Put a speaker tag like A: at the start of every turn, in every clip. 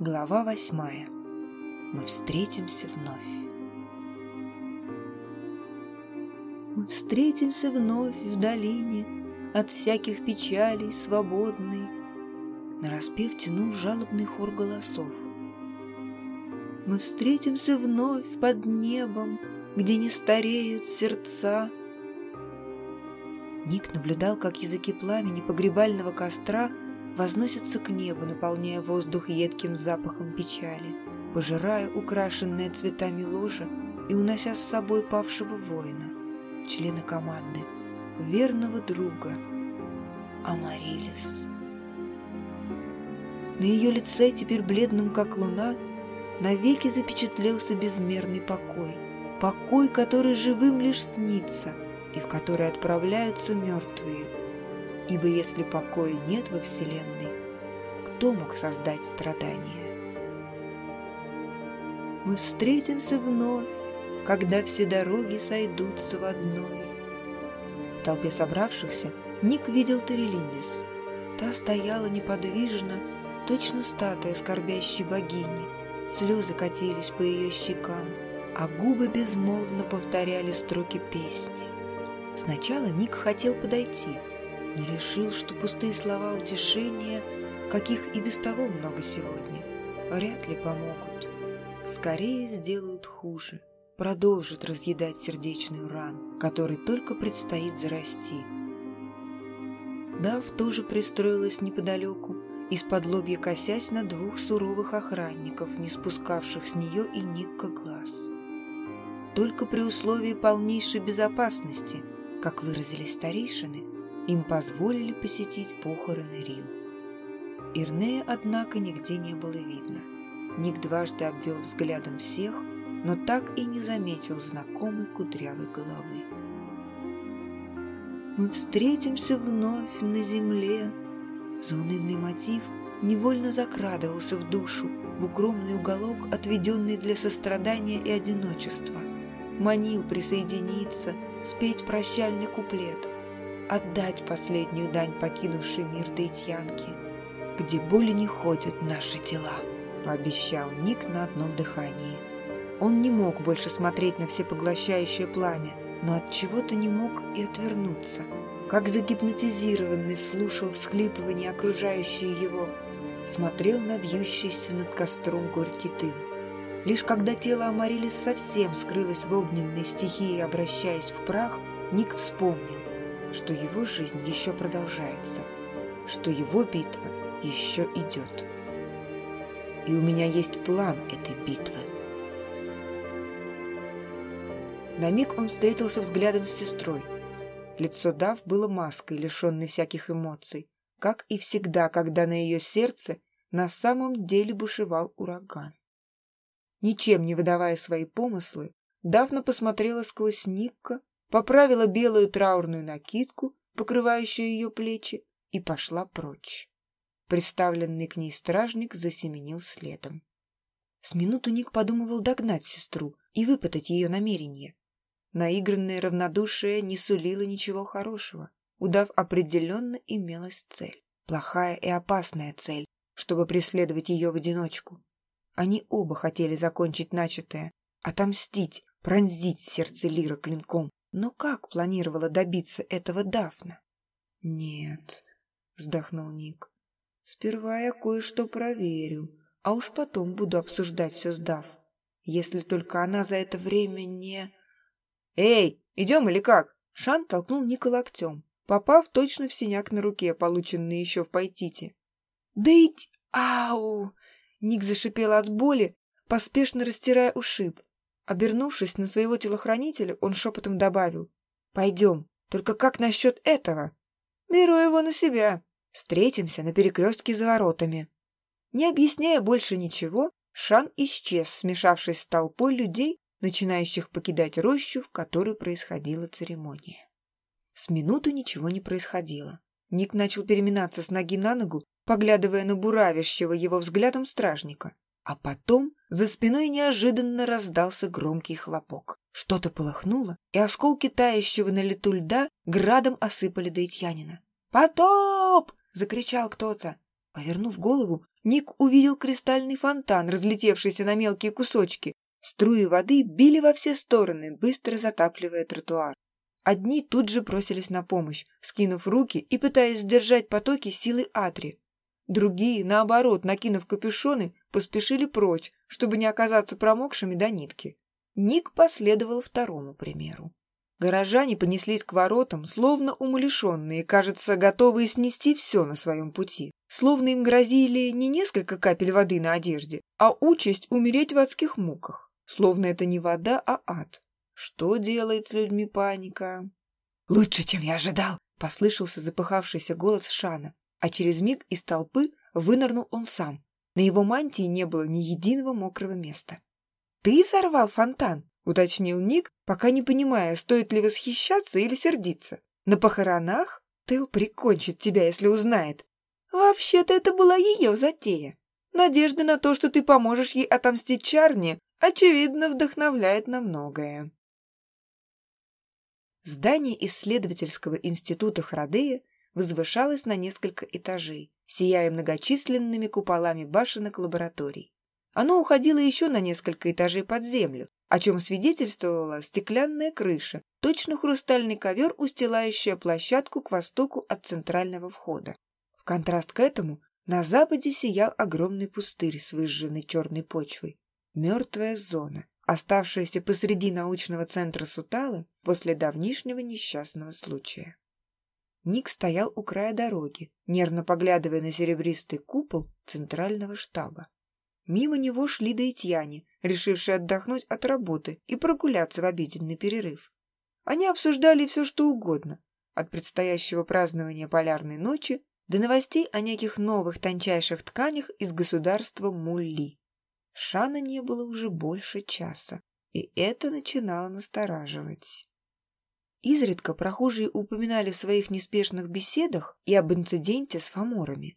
A: Глава восьмая. Мы встретимся вновь. Мы встретимся вновь в долине, От всяких печалей свободный. Нараспев тянул жалобный хор голосов. Мы встретимся вновь под небом, Где не стареют сердца. Ник наблюдал, как языки пламени погребального костра возносятся к небу, наполняя воздух едким запахом печали, пожирая украшенное цветами ложа и унося с собой павшего воина, члена команды, верного друга Амарилис. На ее лице, теперь бледным как луна, навеки запечатлелся безмерный покой, покой, который живым лишь снится и в который отправляются мертвые – Ибо если покоя нет во Вселенной, кто мог создать страдания? Мы встретимся вновь, когда все дороги сойдутся в одной. В толпе собравшихся Ник видел Терелиндис. Та стояла неподвижно, точно статуя скорбящей богини. Слезы катились по ее щекам, а губы безмолвно повторяли строки песни. Сначала Ник хотел подойти — но решил, что пустые слова утешения, каких и без того много сегодня, вряд ли помогут. Скорее сделают хуже, продолжат разъедать сердечную рану, которой только предстоит зарасти. Дав тоже пристроилась неподалеку, из-под лобья косясь на двух суровых охранников, не спускавших с нее и Никка глаз. Только при условии полнейшей безопасности, как выразились старейшины, им позволили посетить похороны Рил. Ирнея, однако, нигде не было видно. Ник дважды обвел взглядом всех, но так и не заметил знакомой кудрявой головы. «Мы встретимся вновь на земле!» Заунывный мотив невольно закрадывался в душу, в укромный уголок, отведенный для сострадания и одиночества. Манил присоединиться, спеть прощальный куплет – отдать последнюю дань покинувшей мир Дейтьянки, где боли не ходят наши тела, пообещал Ник на одном дыхании. Он не мог больше смотреть на всепоглощающее пламя, но от чего-то не мог и отвернуться, как загипнотизированный слушал всхлипывания окружающие его, смотрел на вьющийся над костром горький дым. Лишь когда тело Амарилис совсем скрылось в огненной стихии, обращаясь в прах, Ник вспомнил, что его жизнь еще продолжается, что его битва еще идет. И у меня есть план этой битвы. На миг он встретился взглядом с сестрой. Лицо Дав было маской, лишенной всяких эмоций, как и всегда, когда на ее сердце на самом деле бушевал ураган. Ничем не выдавая свои помыслы, Давна посмотрела сквозь Никка поправила белую траурную накидку, покрывающую ее плечи, и пошла прочь. Представленный к ней стражник засеменил следом. С минуту Ник подумывал догнать сестру и выпытать ее намерение. Наигранное равнодушие не сулило ничего хорошего. Удав определенно имелась цель. Плохая и опасная цель, чтобы преследовать ее в одиночку. Они оба хотели закончить начатое, отомстить, пронзить сердце Лира клинком, но как планировала добиться этого Дафна? «Нет», — вздохнул Ник. «Сперва я кое-что проверю, а уж потом буду обсуждать все с Даф. Если только она за это время не...» «Эй, идем или как?» Шан толкнул Ника локтем, попав точно в синяк на руке, полученный еще в Пайтите. «Да идь! Ау!» Ник зашипел от боли, поспешно растирая ушиб. Обернувшись на своего телохранителя, он шепотом добавил. «Пойдем. Только как насчет этого?» «Беру его на себя. Встретимся на перекрестке за воротами». Не объясняя больше ничего, Шан исчез, смешавшись с толпой людей, начинающих покидать рощу, в которой происходила церемония. С минуту ничего не происходило. Ник начал переминаться с ноги на ногу, поглядывая на буравящего его взглядом стражника. А потом за спиной неожиданно раздался громкий хлопок. Что-то полыхнуло, и осколки тающего на лету льда градом осыпали Дейтьянина. «Потоп!» — закричал кто-то. Повернув голову, Ник увидел кристальный фонтан, разлетевшийся на мелкие кусочки. Струи воды били во все стороны, быстро затапливая тротуар. Одни тут же бросились на помощь, скинув руки и пытаясь сдержать потоки силы Атри. Другие, наоборот, накинув капюшоны, поспешили прочь, чтобы не оказаться промокшими до нитки. Ник последовал второму примеру. Горожане понеслись к воротам, словно умалишенные, кажется, готовые снести все на своем пути. Словно им грозили не несколько капель воды на одежде, а участь умереть в адских муках. Словно это не вода, а ад. Что делает с людьми паника? «Лучше, чем я ожидал!» — послышался запыхавшийся голос Шана, а через миг из толпы вынырнул он сам. На его мантии не было ни единого мокрого места. «Ты взорвал фонтан?» — уточнил Ник, пока не понимая, стоит ли восхищаться или сердиться. «На похоронах? Тел прикончит тебя, если узнает. Вообще-то это была ее затея. Надежда на то, что ты поможешь ей отомстить Чарни, очевидно, вдохновляет на многое». Здание исследовательского института Храдея возвышалось на несколько этажей, сияя многочисленными куполами башенок лабораторий. Оно уходило еще на несколько этажей под землю, о чем свидетельствовала стеклянная крыша, точно хрустальный ковер, устилающая площадку к востоку от центрального входа. В контраст к этому на западе сиял огромный пустырь с выжженной черной почвой. Мертвая зона, оставшаяся посреди научного центра Суталы после давнишнего несчастного случая. Ник стоял у края дороги, нервно поглядывая на серебристый купол центрального штаба. Мимо него шли доитьяне, решившие отдохнуть от работы и прогуляться в обеденный перерыв. Они обсуждали все, что угодно, от предстоящего празднования полярной ночи до новостей о неких новых тончайших тканях из государства Мулли. Шана не было уже больше часа, и это начинало настораживать. Изредка прохожие упоминали в своих неспешных беседах и об инциденте с фаморами.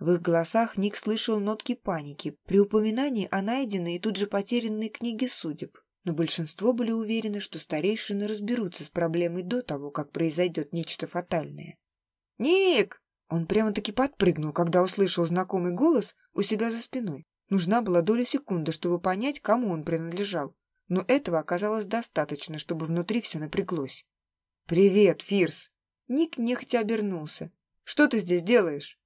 A: В их голосах Ник слышал нотки паники при упоминании о найденной и тут же потерянной книге судеб, но большинство были уверены, что старейшины разберутся с проблемой до того, как произойдет нечто фатальное. «Ник!» Он прямо-таки подпрыгнул, когда услышал знакомый голос у себя за спиной. Нужна была доля секунды, чтобы понять, кому он принадлежал, но этого оказалось достаточно, чтобы внутри все напряглось. «Привет, Фирс!» Ник нехотя обернулся. «Что ты здесь делаешь?»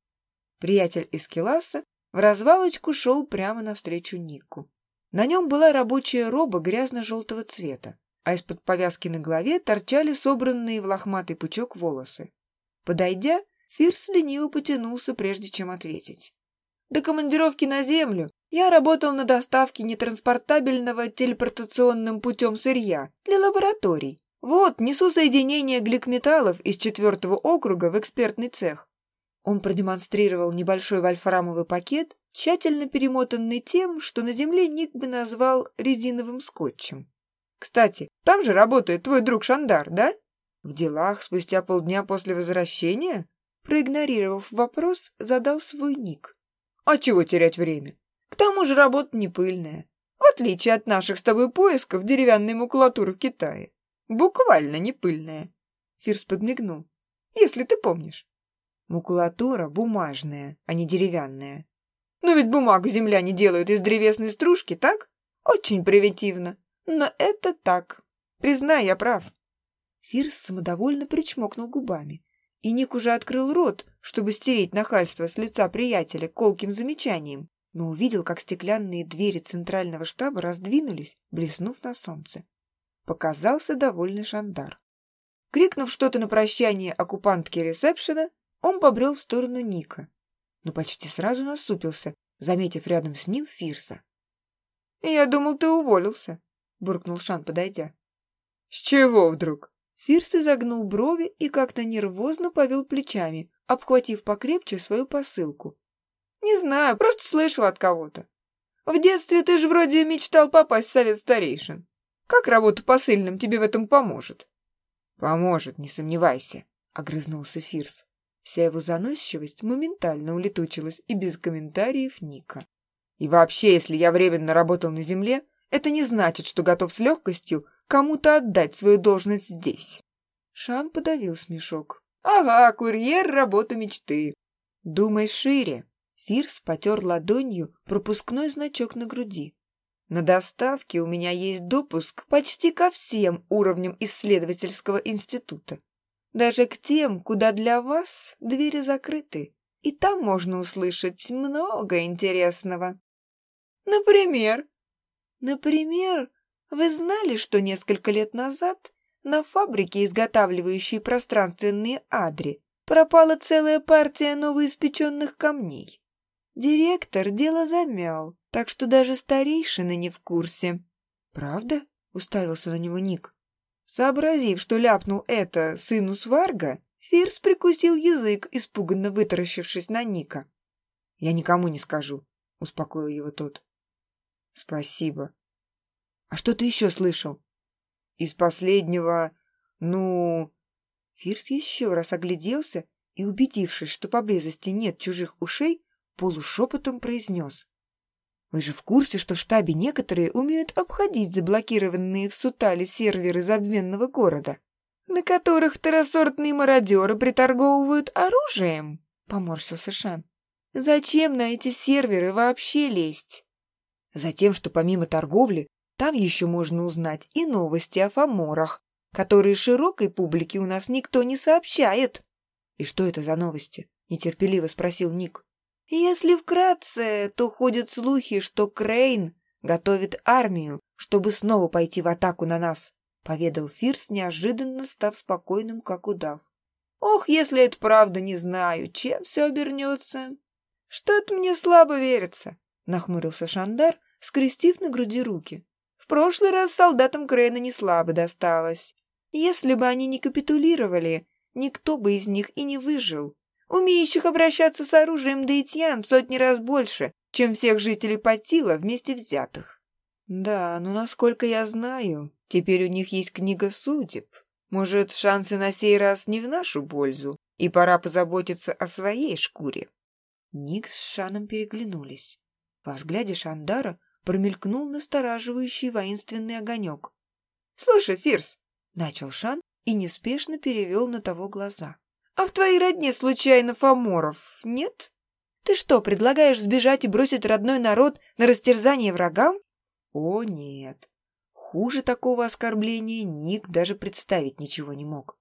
A: Приятель из Келаса в развалочку шел прямо навстречу Нику. На нем была рабочая роба грязно-желтого цвета, а из-под повязки на голове торчали собранные в лохматый пучок волосы. Подойдя, Фирс лениво потянулся, прежде чем ответить. До командировки на Землю я работал на доставке нетранспортабельного телепортационным путем сырья для лабораторий. Вот, несу соединение гликметаллов из четвертого округа в экспертный цех. Он продемонстрировал небольшой вольфрамовый пакет, тщательно перемотанный тем, что на земле Ник бы назвал резиновым скотчем. «Кстати, там же работает твой друг Шандар, да?» «В делах спустя полдня после возвращения?» Проигнорировав вопрос, задал свой Ник. «А чего терять время? К тому же работа не пыльная, в отличие от наших с тобой поисков деревянной макулатуры в Китае. Буквально не пыльная». Фирс подмигнул. «Если ты помнишь». Макулатура бумажная, а не деревянная. Но ведь бумагу земляне делают из древесной стружки, так? Очень примитивно. Но это так. Признай, я прав. Фирс самодовольно причмокнул губами. И Ник уже открыл рот, чтобы стереть нахальство с лица приятеля колким замечанием, но увидел, как стеклянные двери центрального штаба раздвинулись, блеснув на солнце. Показался довольный Шандар. Крикнув что-то на прощание оккупантке ресепшена, он побрел в сторону Ника, но почти сразу насупился, заметив рядом с ним Фирса. «Я думал, ты уволился», — буркнул Шан, подойдя. «С чего вдруг?» Фирс изогнул брови и как-то нервозно повел плечами, обхватив покрепче свою посылку. «Не знаю, просто слышал от кого-то. В детстве ты же вроде мечтал попасть в совет старейшин. Как работа посыльным тебе в этом поможет?» «Поможет, не сомневайся», — огрызнулся Фирс. Вся его заносчивость моментально улетучилась и без комментариев Ника. «И вообще, если я временно работал на земле, это не значит, что готов с легкостью кому-то отдать свою должность здесь». Шан подавил смешок. «Ага, курьер — работа мечты». «Думай шире». Фирс потер ладонью пропускной значок на груди. На доставке у меня есть допуск почти ко всем уровням исследовательского института. Даже к тем, куда для вас двери закрыты. И там можно услышать много интересного. Например? Например, вы знали, что несколько лет назад на фабрике, изготавливающей пространственные адри, пропала целая партия новоиспеченных камней? Директор дело замял, так что даже старейшины не в курсе. «Правда?» — уставился на него Ник. Сообразив, что ляпнул это сыну Сварга, Фирс прикусил язык, испуганно вытаращившись на Ника. «Я никому не скажу», — успокоил его тот. «Спасибо. А что ты еще слышал?» «Из последнего... ну...» Фирс еще раз огляделся и, убедившись, что поблизости нет чужих ушей, полушепотом произнес. «Вы же в курсе, что в штабе некоторые умеют обходить заблокированные в Сутале серверы забвенного города, на которых второсортные мародеры приторговывают оружием?» — поморщился Шан. «Зачем на эти серверы вообще лезть?» Затем, что помимо торговли, там еще можно узнать и новости о фаморах, которые широкой публике у нас никто не сообщает. «И что это за новости?» — нетерпеливо спросил Ник. Если вкратце, то ходят слухи, что Крейн готовит армию, чтобы снова пойти в атаку на нас, поведал Фирс, неожиданно став спокойным, как удав. Ох, если это правда, не знаю, чем все обернется. Что-то мне слабо верится, нахмурился Шандар, скрестив на груди руки. Прошлый раз солдатам Крейна не слабо досталось. Если бы они не капитулировали, никто бы из них и не выжил. Умеющих обращаться с оружием Дейтьян в сотни раз больше, чем всех жителей Патила вместе взятых. Да, но насколько я знаю, теперь у них есть книга судеб. Может, шансы на сей раз не в нашу пользу, и пора позаботиться о своей шкуре. Ник с Шаном переглянулись. Во взгляде Шандара промелькнул настораживающий воинственный огонек. «Слушай, Фирс!» — начал Шан и неспешно перевел на того глаза. А в твоей родне случайно Фоморов нет? Ты что, предлагаешь сбежать и бросить родной народ на растерзание врагам? О, нет. Хуже такого оскорбления Ник даже представить ничего не мог.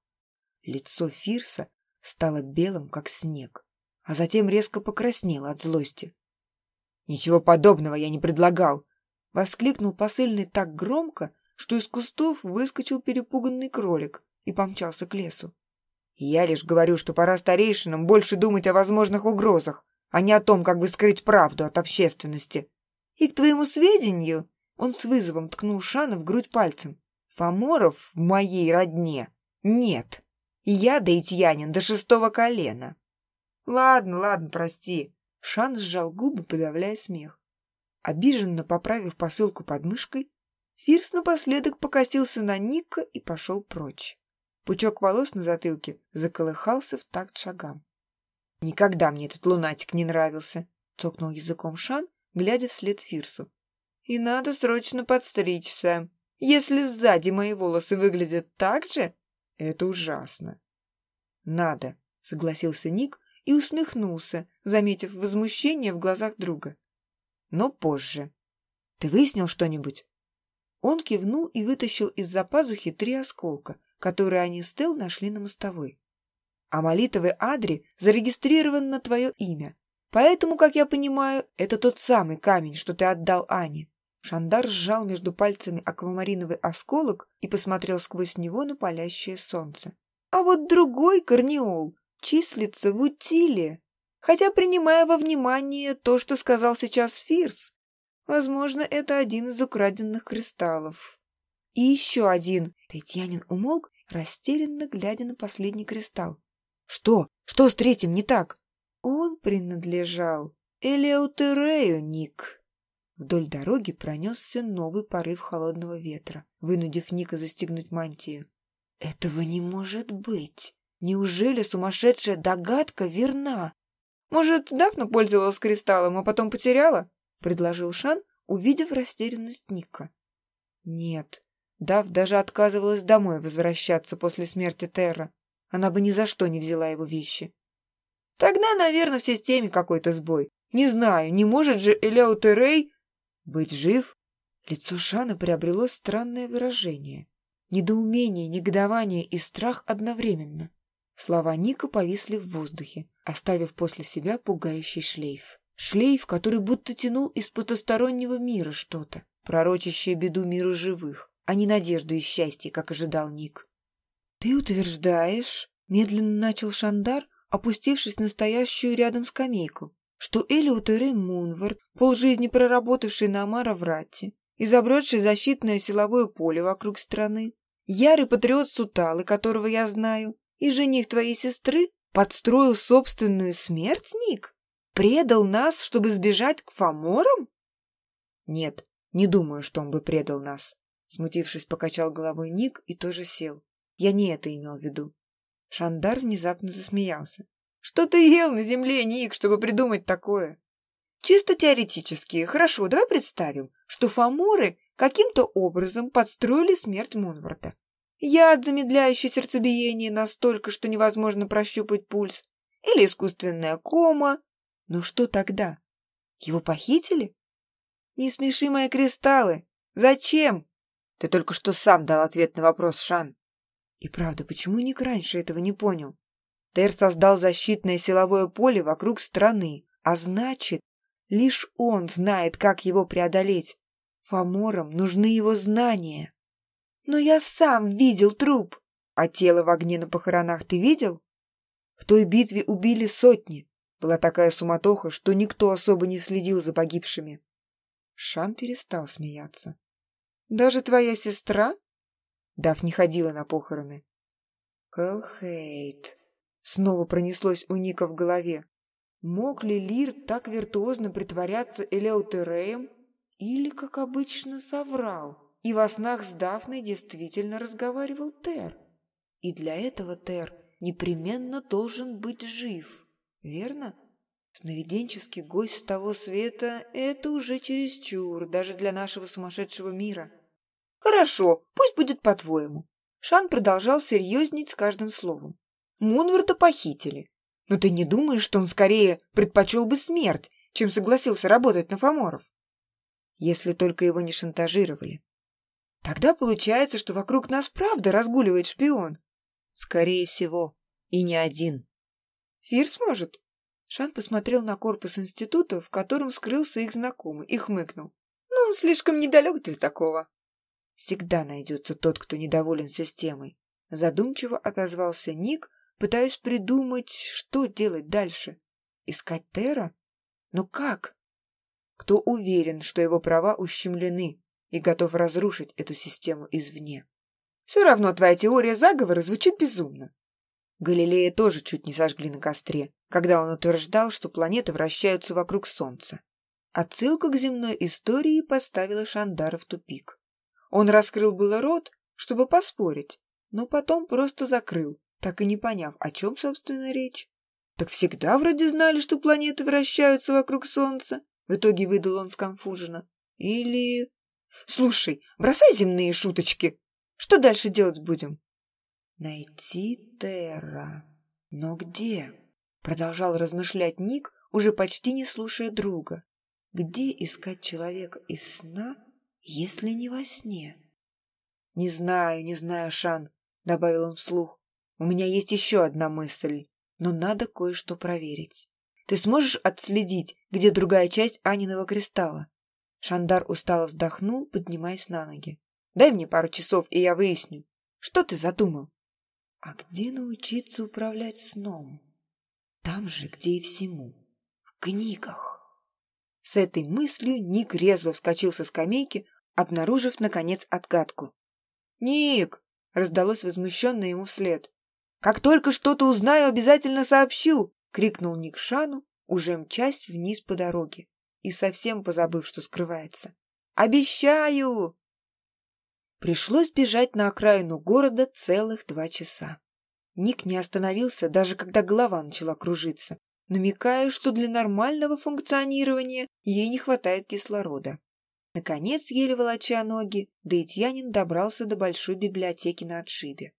A: Лицо Фирса стало белым, как снег, а затем резко покраснело от злости. «Ничего подобного я не предлагал!» — воскликнул посыльный так громко, что из кустов выскочил перепуганный кролик и помчался к лесу. Я лишь говорю, что пора старейшинам больше думать о возможных угрозах, а не о том, как бы скрыть правду от общественности. И к твоему сведению, он с вызовом ткнул Шана в грудь пальцем. Фоморов в моей родне нет. Я даитьянин до шестого колена. Ладно, ладно, прости. Шан сжал губы, подавляя смех. Обиженно поправив посылку под мышкой, Фирс напоследок покосился на Ника и пошел прочь. Пучок волос на затылке заколыхался в такт шагам. «Никогда мне этот лунатик не нравился», — цокнул языком Шан, глядя вслед Фирсу. «И надо срочно подстричься. Если сзади мои волосы выглядят так же, это ужасно». «Надо», — согласился Ник и усмехнулся, заметив возмущение в глазах друга. «Но позже. Ты выяснил что-нибудь?» Он кивнул и вытащил из-за пазухи три осколка — которые они с Тел нашли на мостовой. А молитовый Адри зарегистрирован на твое имя. Поэтому, как я понимаю, это тот самый камень, что ты отдал Ане. Шандар сжал между пальцами аквамариновый осколок и посмотрел сквозь него на палящее солнце. А вот другой корнеол числится в утиле. Хотя, принимая во внимание то, что сказал сейчас Фирс, возможно, это один из украденных кристаллов. И еще один. Татьянин умолк, растерянно глядя на последний кристалл. Что? Что с третьим не так? Он принадлежал Элеутерею, Ник. Вдоль дороги пронесся новый порыв холодного ветра, вынудив Ника застегнуть мантию. Этого не может быть. Неужели сумасшедшая догадка верна? Может, Дафна пользовалась кристаллом, а потом потеряла? Предложил Шан, увидев растерянность Ника. Нет, Дав даже отказывалась домой возвращаться после смерти Терра. Она бы ни за что не взяла его вещи. Тогда, наверное, в системе какой-то сбой. Не знаю, не может же Элеутерей быть жив?» Лицо Шана приобрело странное выражение. Недоумение, негодование и страх одновременно. Слова Ника повисли в воздухе, оставив после себя пугающий шлейф. Шлейф, который будто тянул из потустороннего мира что-то, пророчащее беду миру живых, а не надежду и счастье, как ожидал Ник. «Ты утверждаешь?» — медленно начал Шандар, опустившись на стоящую рядом скамейку, что Рэм Мунвард, полжизни проработавший на Амароврате, изобретший защитное силовое поле вокруг страны, ярый патриот Суталы, которого я знаю, и жених твоей сестры подстроил собственную смерть, Ник? Предал нас, чтобы сбежать к Фоморам? Нет, не думаю, что он бы предал нас. Смутившись, покачал головой Ник и тоже сел. Я не это имел в виду. Шандар внезапно засмеялся. Что ты ел на земле, Ник, чтобы придумать такое? Чисто теоретически. Хорошо, давай представим, что Фоморы каким-то образом подстроили смерть Мунварда. Яд, замедляющий сердцебиение настолько, что невозможно прощупать пульс. Или искусственная кома. Но что тогда? Его похитили? Не смеши мои кристаллы. Зачем? Ты только что сам дал ответ на вопрос, Шан. И правда, почему Ник раньше этого не понял? Тер создал защитное силовое поле вокруг страны, а значит, лишь он знает, как его преодолеть. Фаморам нужны его знания. Но я сам видел труп. А тело в огне на похоронах ты видел? В той битве убили сотни. Была такая суматоха, что никто особо не следил за погибшими. Шан перестал смеяться. «Даже твоя сестра?» Дав не ходила на похороны. «Кэлхейт», — снова пронеслось у Ника в голове. Мог ли Лир так виртуозно притворяться Элеутереем или, как обычно, соврал? И во снах с Дафной действительно разговаривал Тер. И для этого Тер непременно должен быть жив, верно? Сновиденческий гость с того света — это уже чересчур, даже для нашего сумасшедшего мира. Хорошо, пусть будет по-твоему. Шан продолжал серьезнеть с каждым словом. Мунварда похитили. Но ты не думаешь, что он скорее предпочел бы смерть, чем согласился работать на Фоморов? Если только его не шантажировали. Тогда получается, что вокруг нас правда разгуливает шпион. Скорее всего, и не один. Фирс может? Шан посмотрел на корпус института, в котором скрылся их знакомый, и хмыкнул. Ну, он слишком недалек для такого. Всегда найдется тот, кто недоволен системой. Задумчиво отозвался Ник, пытаясь придумать, что делать дальше. Искать Тера? Но как? Кто уверен, что его права ущемлены? И готов разрушить эту систему извне. Все равно твоя теория заговора звучит безумно. Галилея тоже чуть не сожгли на костре, когда он утверждал, что планеты вращаются вокруг Солнца. Отсылка к земной истории поставила Шандара в тупик. Он раскрыл было рот, чтобы поспорить, но потом просто закрыл, так и не поняв, о чем, собственно, речь. Так всегда вроде знали, что планеты вращаются вокруг Солнца. В итоге выдал он сконфуженно. Или Слушай, бросай земные шуточки. Что дальше делать будем? Найти Терра. Но где? Продолжал размышлять Ник, уже почти не слушая друга. Где искать человека из сна, если не во сне? Не знаю, не знаю, Шан, добавил он вслух. У меня есть еще одна мысль, но надо кое-что проверить. Ты сможешь отследить, где другая часть Аниного кристалла? Шандар устало вздохнул, поднимаясь на ноги. «Дай мне пару часов, и я выясню. Что ты задумал?» «А где научиться управлять сном?» «Там же, где и всему. В книгах». С этой мыслью Ник резво вскочил со скамейки, обнаружив, наконец, отгадку. «Ник!» — раздалось возмущенно ему вслед. «Как только что-то узнаю, обязательно сообщу!» — крикнул Ник Шану, уже мчась вниз по дороге и совсем позабыв, что скрывается. «Обещаю!» Пришлось бежать на окраину города целых два часа. Ник не остановился, даже когда голова начала кружиться, намекая, что для нормального функционирования ей не хватает кислорода. Наконец, еле волоча ноги, Даитьянин добрался до большой библиотеки на отшибе.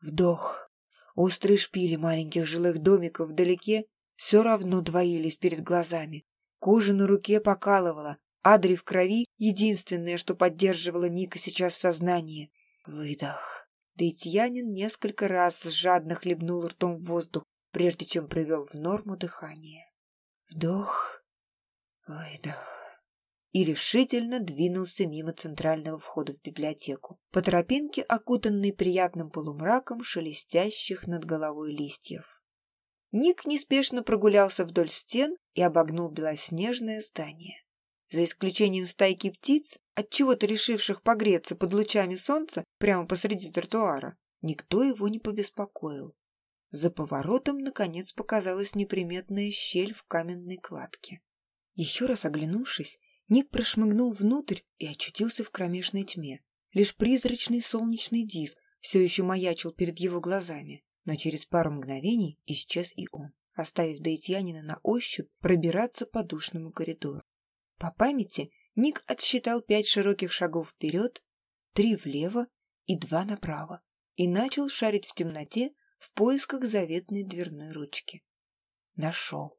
A: Вдох. Острые шпили маленьких жилых домиков вдалеке все равно двоились перед глазами, Кожа на руке покалывала, Адри в крови — единственное, что поддерживало Ника сейчас в сознании. Выдох. Дейтьянин несколько раз жадно хлебнул ртом в воздух, прежде чем привел в норму дыхание. Вдох, выдох. И решительно двинулся мимо центрального входа в библиотеку, по тропинке, окутанной приятным полумраком шелестящих над головой листьев. Ник неспешно прогулялся вдоль стен и обогнул белоснежное здание. За исключением стайки птиц, от чего то решивших погреться под лучами солнца прямо посреди тротуара, никто его не побеспокоил. За поворотом, наконец, показалась неприметная щель в каменной кладке. Еще раз оглянувшись, Ник прошмыгнул внутрь и очутился в кромешной тьме. Лишь призрачный солнечный диск все еще маячил перед его глазами, но через пару мгновений исчез и он, оставив Даитьянина на ощупь пробираться по душному коридору. По памяти Ник отсчитал пять широких шагов вперед, три влево и два направо, и начал шарить в темноте в поисках заветной дверной ручки. Нашел.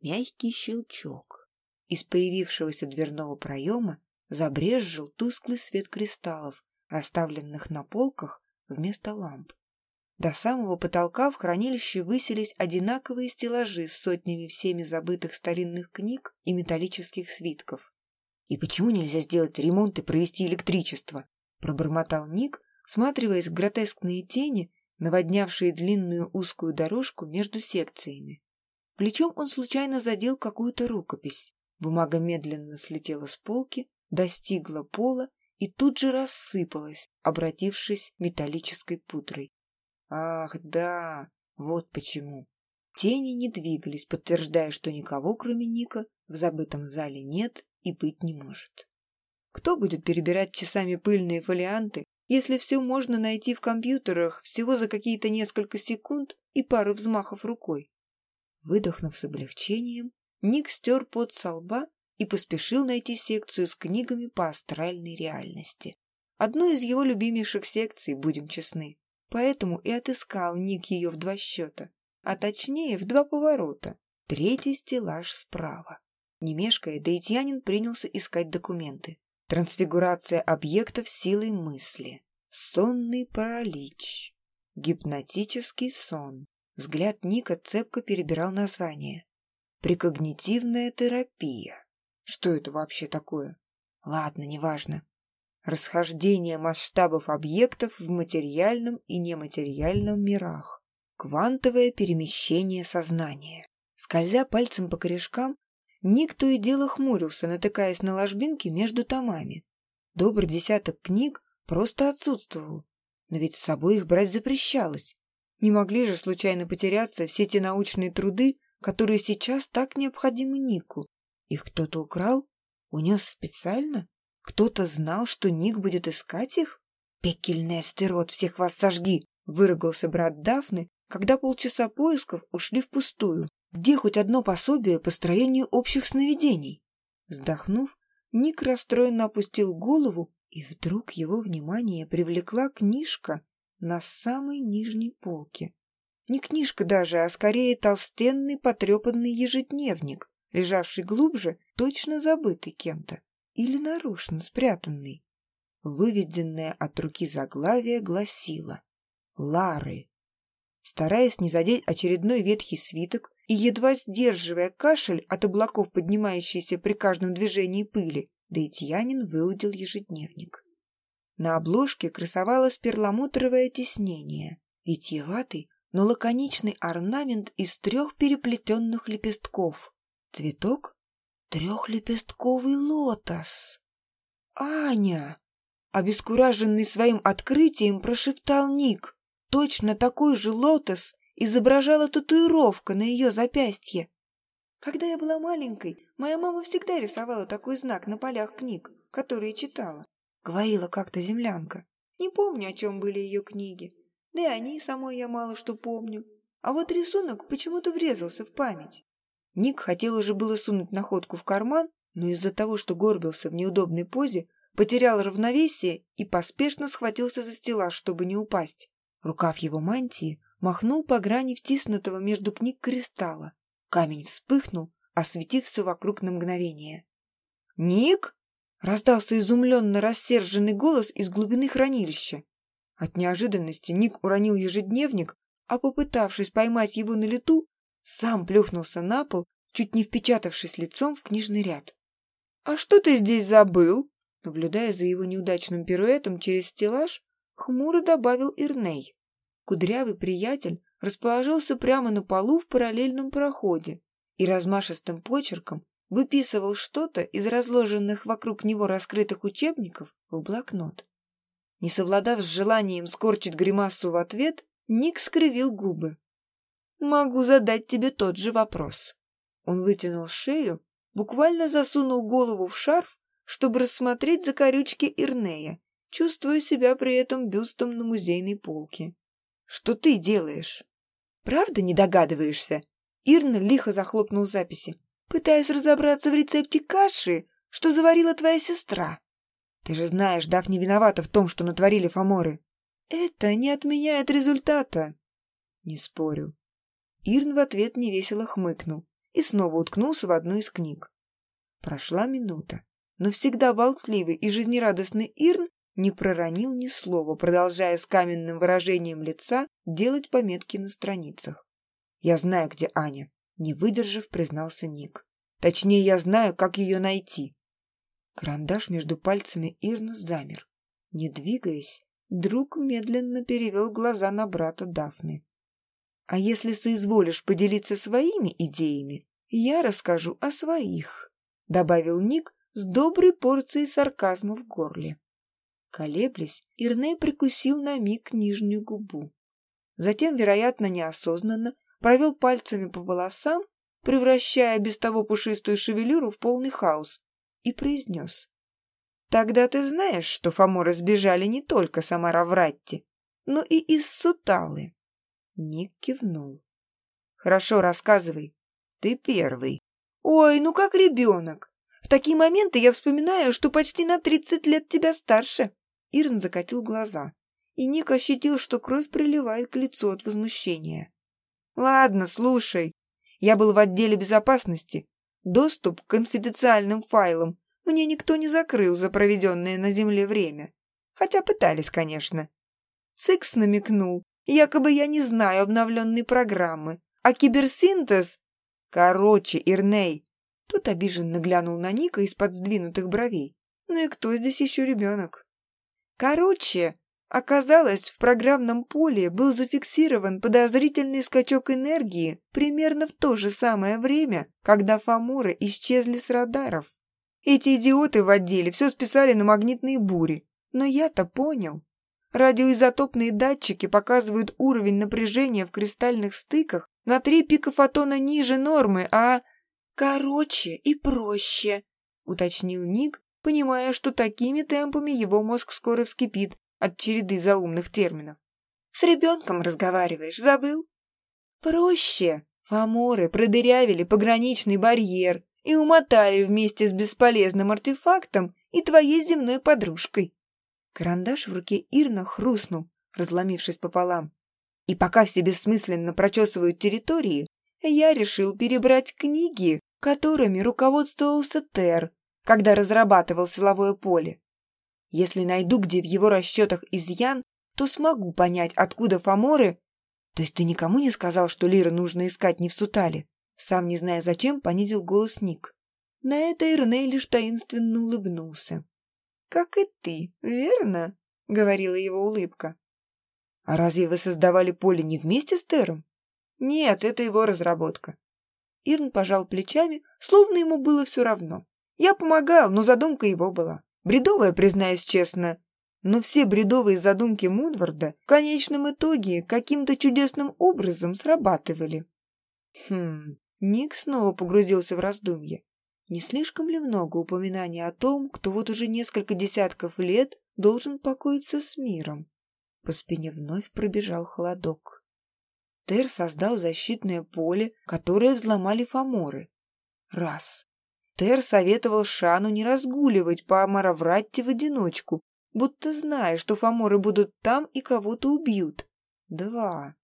A: Мягкий щелчок. Из появившегося дверного проема забрезжил тусклый свет кристаллов, расставленных на полках вместо ламп. До самого потолка в хранилище высились одинаковые стеллажи с сотнями всеми забытых старинных книг и металлических свитков. «И почему нельзя сделать ремонт и провести электричество?» – пробормотал Ник, всматриваясь в гротескные тени, наводнявшие длинную узкую дорожку между секциями. Плечом он случайно задел какую-то рукопись. Бумага медленно слетела с полки, достигла пола и тут же рассыпалась, обратившись металлической пудрой. Ах, да, вот почему. Тени не двигались, подтверждая, что никого, кроме Ника, в забытом зале нет и быть не может. Кто будет перебирать часами пыльные фолианты, если все можно найти в компьютерах всего за какие-то несколько секунд и пару взмахов рукой? Выдохнув с облегчением, Ник стер пот со лба и поспешил найти секцию с книгами по астральной реальности. Одну из его любимейших секций, будем честны. Поэтому и отыскал Ник ее в два счета, а точнее в два поворота. Третий стеллаж справа. Не мешкая, Даитьянин принялся искать документы. Трансфигурация объектов силой мысли. Сонный паралич. Гипнотический сон. Взгляд Ника цепко перебирал название. Прикогнитивная терапия. Что это вообще такое? Ладно, неважно расхождение масштабов объектов в материальном и нематериальном мирах, квантовое перемещение сознания. Скользя пальцем по корешкам, никто и дело хмурился, натыкаясь на ложбинки между томами. Добрый десяток книг просто отсутствовал, но ведь с собой их брать запрещалось. Не могли же случайно потеряться все те научные труды, которые сейчас так необходимы Нику. Их кто-то украл? Унес специально? Кто-то знал, что Ник будет искать их? «Пекельный астерот, всех вас сожги!» — выругался брат Дафны, когда полчаса поисков ушли впустую. Где хоть одно пособие по строению общих сновидений? Вздохнув, Ник расстроенно опустил голову, и вдруг его внимание привлекла книжка на самой нижней полке. Не книжка даже, а скорее толстенный потрепанный ежедневник, лежавший глубже, точно забытый кем-то или нарочно спрятанный. Выведенное от руки заглавие гласило «Лары». Стараясь не задеть очередной ветхий свиток и едва сдерживая кашель от облаков, поднимающийся при каждом движении пыли, Дейтьянин выудил ежедневник. На обложке красовалось перламутровое тиснение, витиеватый, но лаконичный орнамент из трех переплетенных лепестков. Цветок Трехлепестковый лотос. Аня! Обескураженный своим открытием, прошептал Ник. Точно такой же лотос изображала татуировка на ее запястье. Когда я была маленькой, моя мама всегда рисовала такой знак на полях книг, которые читала. Говорила как-то землянка. Не помню, о чем были ее книги. Да и о ней самой я мало что помню. А вот рисунок почему-то врезался в память. Ник хотел уже было сунуть находку в карман, но из-за того, что горбился в неудобной позе, потерял равновесие и поспешно схватился за стеллаж, чтобы не упасть. Рукав его мантии махнул по грани втиснутого между книг кристалла. Камень вспыхнул, осветив все вокруг на мгновение. «Ник?» — раздался изумленно рассерженный голос из глубины хранилища. От неожиданности Ник уронил ежедневник, а попытавшись поймать его на лету, сам плюхнулся на пол, чуть не впечатавшись лицом в книжный ряд. «А что ты здесь забыл?» Наблюдая за его неудачным пируэтом через стеллаж, хмуро добавил Ирней. Кудрявый приятель расположился прямо на полу в параллельном проходе и размашистым почерком выписывал что-то из разложенных вокруг него раскрытых учебников в блокнот. Не совладав с желанием скорчить гримасу в ответ, Ник скривил губы. «Могу задать тебе тот же вопрос». Он вытянул шею, буквально засунул голову в шарф, чтобы рассмотреть закорючки Ирнея, чувствуя себя при этом бюстом на музейной полке. «Что ты делаешь?» «Правда не догадываешься?» Ирна лихо захлопнул записи. «Пытаюсь разобраться в рецепте каши, что заварила твоя сестра». «Ты же знаешь, Дав не виновата в том, что натворили фаморы». «Это не отменяет результата». «Не спорю». Ирн в ответ невесело хмыкнул и снова уткнулся в одну из книг. Прошла минута, но всегда болтливый и жизнерадостный Ирн не проронил ни слова, продолжая с каменным выражением лица делать пометки на страницах. «Я знаю, где Аня», — не выдержав, признался Ник. «Точнее, я знаю, как ее найти». Карандаш между пальцами Ирна замер. Не двигаясь, друг медленно перевел глаза на брата Дафны. «А если соизволишь поделиться своими идеями, я расскажу о своих», — добавил Ник с доброй порцией сарказма в горле. Колеблясь, Ирней прикусил на миг нижнюю губу. Затем, вероятно, неосознанно, провел пальцами по волосам, превращая без того пушистую шевелюру в полный хаос, и произнес. «Тогда ты знаешь, что Фоморы сбежали не только с Амаравратти, но и из Суталы?» Ник кивнул. «Хорошо, рассказывай. Ты первый». «Ой, ну как ребенок. В такие моменты я вспоминаю, что почти на тридцать лет тебя старше». Ирн закатил глаза, и Ник ощутил, что кровь приливает к лицу от возмущения. «Ладно, слушай. Я был в отделе безопасности. Доступ к конфиденциальным файлам мне никто не закрыл за проведенное на Земле время. Хотя пытались, конечно. Цикс намекнул, якобы я не знаю обновленной программы, а киберсинтез... Короче, Ирней. Тут обиженно глянул на Ника из-под сдвинутых бровей. Ну и кто здесь еще ребенок? Короче, оказалось, в программном поле был зафиксирован подозрительный скачок энергии примерно в то же самое время, когда фамуры исчезли с радаров. Эти идиоты в отделе все списали на магнитные бури. Но я-то понял. Радиоизотопные датчики показывают уровень напряжения в кристальных стыках на три пикофотона ниже нормы, а... Короче и проще, уточнил Ник, понимая, что такими темпами его мозг скоро вскипит от череды заумных терминов. «С ребенком разговариваешь, забыл?» «Проще. Фаморы продырявили пограничный барьер и умотали вместе с бесполезным артефактом и твоей земной подружкой». Карандаш в руке Ирна хрустнул, разломившись пополам. И пока все бессмысленно прочесывают территории, я решил перебрать книги, которыми руководствовался Тер когда разрабатывал силовое поле. Если найду, где в его расчетах изъян, то смогу понять, откуда фаморы... То есть ты никому не сказал, что Лира нужно искать не в Сутале? Сам не зная зачем, понизил голос Ник. На это Ирней лишь таинственно улыбнулся. «Как и ты, верно?» — говорила его улыбка. «А разве вы создавали поле не вместе с Тером?» «Нет, это его разработка». Ирн пожал плечами, словно ему было все равно. Я помогал, но задумка его была. Бредовая, признаюсь честно. Но все бредовые задумки Мунварда в конечном итоге каким-то чудесным образом срабатывали. Хм, Ник снова погрузился в раздумье. Не слишком ли много упоминаний о том, кто вот уже несколько десятков лет должен покоиться с миром? По спине вновь пробежал холодок. Тер создал защитное поле, которое взломали фаморы. Раз. Тер советовал Шану не разгуливать по Амаравратте в одиночку, будто зная, что фаморы будут там и кого-то убьют. Два.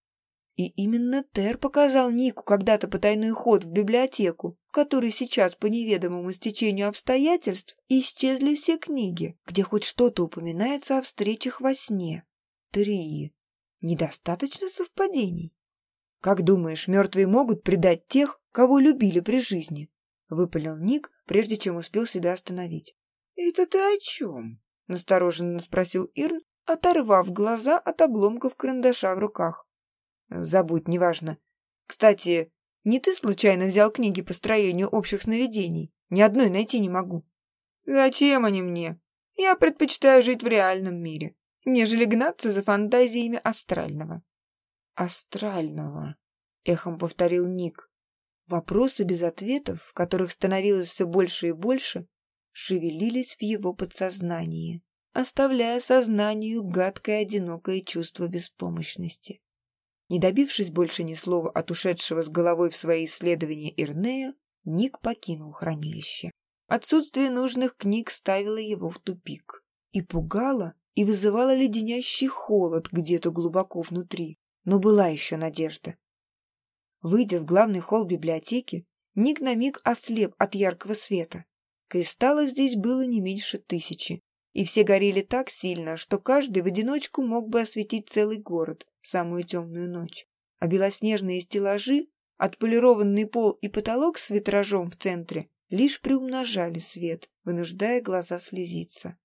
A: И именно Тер показал Нику когда-то потайной ход в библиотеку, в которой сейчас по неведомому стечению обстоятельств исчезли все книги, где хоть что-то упоминается о встречах во сне. Три. Недостаточно совпадений. Как думаешь, мертвые могут предать тех, кого любили при жизни? Выпалил Ник, прежде чем успел себя остановить. «Это ты о чем?» — настороженно спросил Ирн, оторвав глаза от обломков карандаша в руках. Забудь, неважно. Кстати, не ты случайно взял книги по строению общих сновидений? Ни одной найти не могу. Зачем они мне? Я предпочитаю жить в реальном мире, нежели гнаться за фантазиями астрального. Астрального, эхом повторил Ник. Вопросы без ответов, которых становилось все больше и больше, шевелились в его подсознании, оставляя сознанию гадкое одинокое чувство беспомощности. Не добившись больше ни слова от ушедшего с головой в свои исследования Ирнея, Ник покинул хранилище. Отсутствие нужных книг ставило его в тупик. И пугало, и вызывало леденящий холод где-то глубоко внутри. Но была еще надежда. Выйдя в главный холл библиотеки, Ник на миг ослеп от яркого света. Кристаллов здесь было не меньше тысячи, и все горели так сильно, что каждый в одиночку мог бы осветить целый город в самую темную ночь. А белоснежные стеллажи, отполированный пол и потолок с витражом в центре лишь приумножали свет, вынуждая глаза слезиться.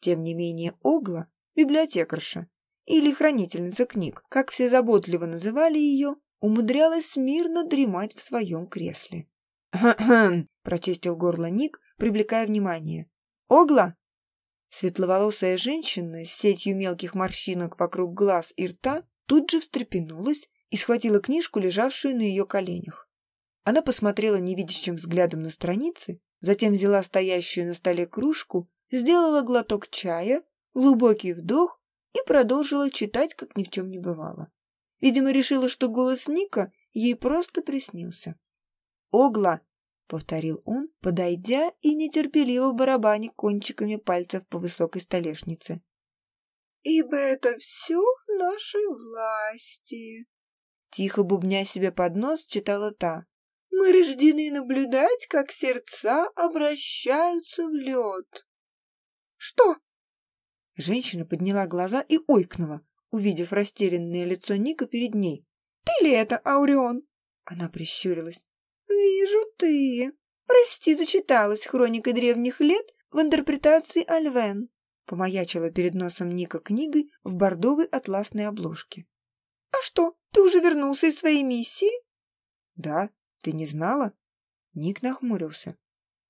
A: Тем не менее Огла, библиотекарша, или хранительница книг, как все заботливо называли ее, умудрялась мирно дремать в своем кресле. «Хм-хм», — прочистил горло Ник, привлекая внимание. «Огла, Светловолосая женщина с сетью мелких морщинок вокруг глаз и рта тут же встрепенулась и схватила книжку, лежавшую на ее коленях. Она посмотрела невидящим взглядом на страницы, затем взяла стоящую на столе кружку, сделала глоток чая, глубокий вдох и продолжила читать, как ни в чем не бывало. Видимо, решила, что голос Ника ей просто приснился. «Огла, повторил он, подойдя и нетерпеливо барабаня кончиками пальцев по высокой столешнице.
B: «Ибо это все в нашей власти», —
A: тихо бубня себе под нос читала та.
B: «Мы рождены наблюдать, как сердца обращаются в лед». «Что?»
A: Женщина подняла глаза и ойкнула, увидев растерянное лицо Ника перед ней.
B: «Ты ли это, Аурион?»
A: Она прищурилась.
B: «Вижу ты. Прости, зачиталась хроникой древних лет в интерпретации Альвен»,
A: помаячила перед носом Ника книгой в бордовой атласной обложке.
B: «А что, ты уже вернулся из своей миссии?»
A: «Да, ты не знала?» Ник нахмурился.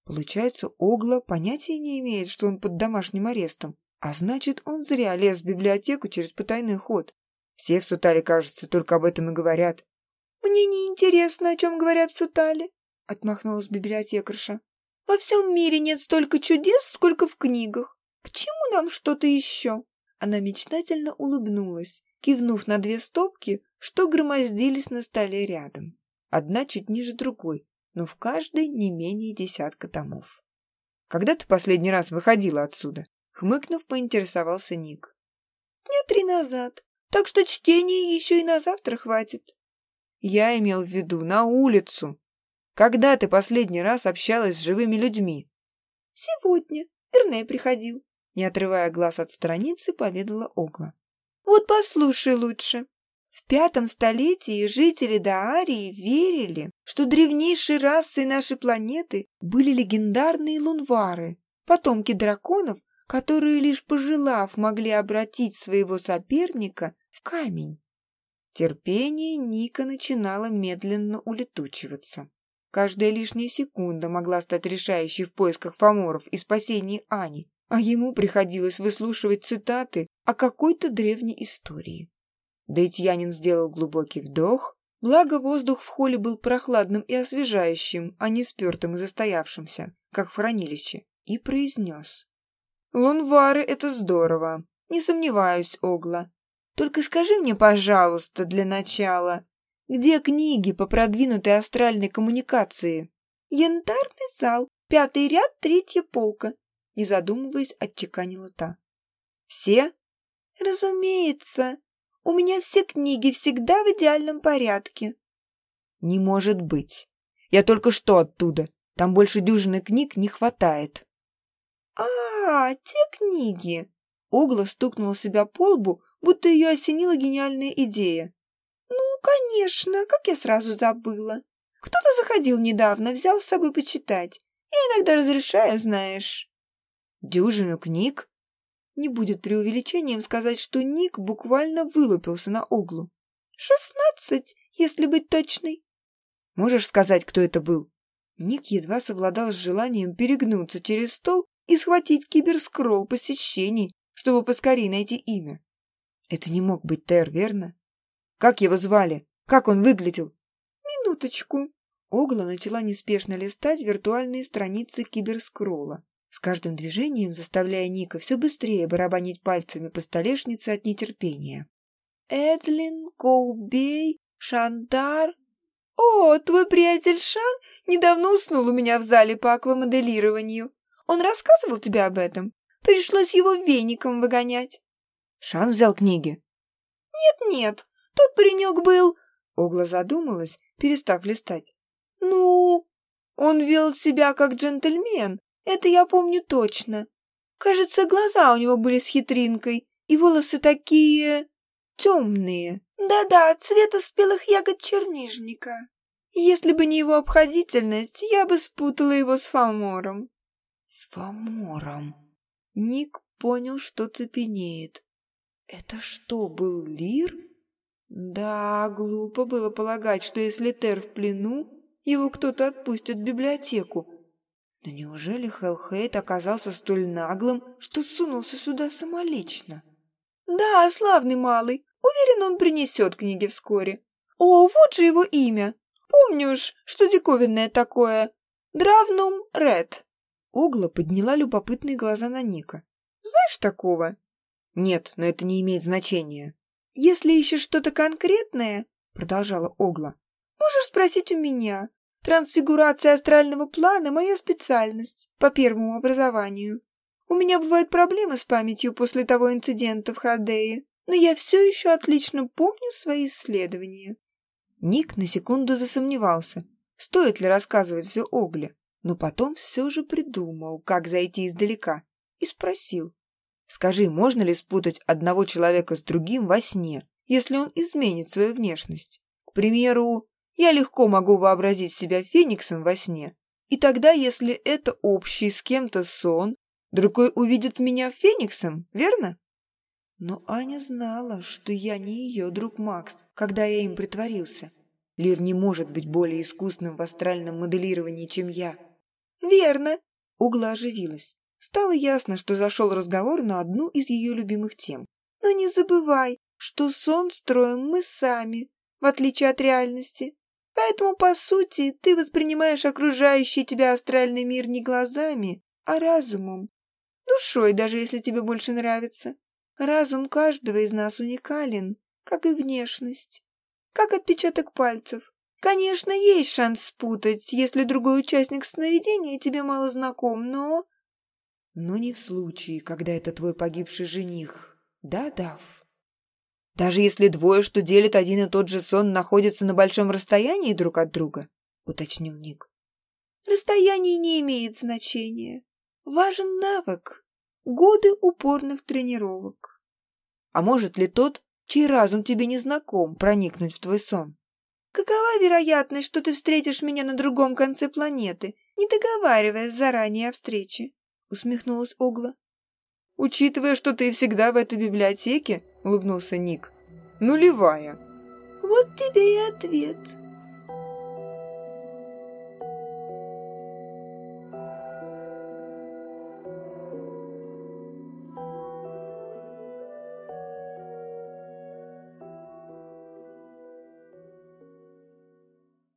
A: Получается, Огла понятия не имеет, что он под домашним арестом, а значит, он зря лез в библиотеку через потайной ход. Все в Сутале, кажется, только об этом и говорят.
B: «Мне не интересно, о чем говорят в Сутале», — отмахнулась библиотекарша. «Во всем мире нет столько чудес, сколько в книгах. К чему нам что-то еще?»
A: Она мечтательно улыбнулась, кивнув на две стопки, что громоздились на столе рядом. Одна чуть ниже другой, но в каждой не менее десятка томов. «Когда ты последний раз выходила отсюда?» Хмыкнув, поинтересовался Ник.
B: «Дня три назад, так что чтения еще и на завтра хватит».
A: Я имел в виду на улицу. Когда ты последний раз общалась с живыми людьми?
B: Сегодня. Эрне приходил.
A: Не отрывая глаз от страницы, поведала Огла.
B: Вот послушай лучше. В пятом столетии жители Даарии верили, что древнейшей расой нашей планеты были легендарные лунвары, потомки драконов, которые, лишь пожелав, могли обратить своего соперника в камень.
A: Терпение Ника начинало медленно улетучиваться. Каждая лишняя секунда могла стать решающей в поисках фаморов и спасении Ани, а ему приходилось выслушивать цитаты о какой-то древней истории. Дейтьянин сделал глубокий вдох, благо воздух в холле был прохладным и освежающим, а не спертым и застоявшимся, как в хранилище, и произнес. «Лунвары — это здорово. Не сомневаюсь, Огла. Только скажи мне, пожалуйста, для начала, где книги по продвинутой астральной коммуникации?
B: Янтарный зал, пятый ряд, третья полка,
A: не задумываясь, отчеканила та. Все?
B: Разумеется. У меня все книги всегда в идеальном порядке».
A: «Не может быть. Я только что оттуда. Там больше дюжины книг не хватает».
B: «А, те книги!» Огла стукнула себя по лбу, будто ее осенила гениальная идея. «Ну, конечно, как я сразу забыла. Кто-то заходил недавно, взял с собой почитать. Я иногда разрешаю, знаешь».
A: «Дюжину книг?» Не будет преувеличением сказать, что Ник буквально вылупился на углу.
B: «Шестнадцать, если быть точной».
A: «Можешь сказать, кто это был?» Ник едва совладал с желанием перегнуться через стол и схватить киберскролл посещений, чтобы поскорее найти имя. Это не мог быть Тер, верно? Как его звали? Как он выглядел?
B: Минуточку.
A: Огла начала неспешно листать виртуальные страницы киберскролла, с каждым движением заставляя Ника все быстрее барабанить пальцами по столешнице от нетерпения.
B: Эдлин, Коубей, Шантар. О, твой приятель Шан недавно уснул у меня в зале по аквамоделированию. Он рассказывал тебе об этом? Пришлось его веником выгонять.
A: Шан взял книги?
B: Нет-нет, тот паренек был...
A: Огла задумалась, перестав листать.
B: Ну, он вел себя как джентльмен, это я помню точно. Кажется, глаза у него были с хитринкой, и волосы такие... темные. Да-да, цвета спелых ягод чернижника. Если бы не его обходительность, я бы спутала его с Фомором.
A: С Фомором. Ник понял, что цепенеет. Это что, был Лир? Да, глупо было полагать, что если Тер в плену, его кто-то отпустит в библиотеку. Но неужели Хелхейт оказался столь наглым, что сунулся сюда самолично?
B: Да, славный малый. Уверен, он принесет книги вскоре. О, вот же его имя. Помнишь, что диковинное такое? Дравнум Ред.
A: Огла подняла любопытные глаза на Ника.
B: «Знаешь такого?»
A: «Нет, но это не имеет значения».
B: «Если ищешь что-то конкретное», — продолжала Огла, «можешь спросить у меня. Трансфигурация астрального плана — моя специальность по первому образованию. У меня бывают проблемы с памятью после того инцидента в Храдее, но я все еще отлично помню свои исследования».
A: Ник на секунду засомневался, стоит ли рассказывать все Огле но потом все же придумал, как зайти издалека, и спросил. «Скажи, можно ли спутать одного человека с другим во сне, если он изменит свою внешность? К примеру, я легко могу вообразить себя фениксом во сне, и тогда, если это общий с кем-то сон, другой увидит меня фениксом, верно?» Но Аня знала, что я не ее друг Макс, когда я им притворился. Лир не может быть более искусным в астральном моделировании, чем я.
B: «Верно!»
A: Угла оживилась. Стало ясно, что зашел разговор на одну из ее любимых тем.
B: «Но не забывай, что сон строим мы сами, в отличие от реальности. Поэтому, по сути, ты воспринимаешь окружающий тебя астральный мир не глазами, а разумом. Душой, даже если тебе больше нравится. Разум каждого из нас уникален, как и внешность, как отпечаток пальцев. Конечно, есть шанс спутать, если другой участник сновидения тебе мало знаком, но...
A: Но не в случае, когда это твой погибший жених. Да, Дав? Даже если двое, что делят один и тот же сон, находятся на большом расстоянии друг от друга, уточнил Ник.
B: Расстояние не имеет значения. Важен навык, годы упорных тренировок.
A: А может ли тот, чей разум тебе не знаком, проникнуть в твой сон?
B: Какова вероятность, что ты встретишь меня на другом конце планеты, не договариваясь заранее о встрече?» — усмехнулась Огла.
A: «Учитывая, что ты всегда в этой библиотеке», — улыбнулся Ник, — «нулевая».
B: «Вот тебе и ответ»,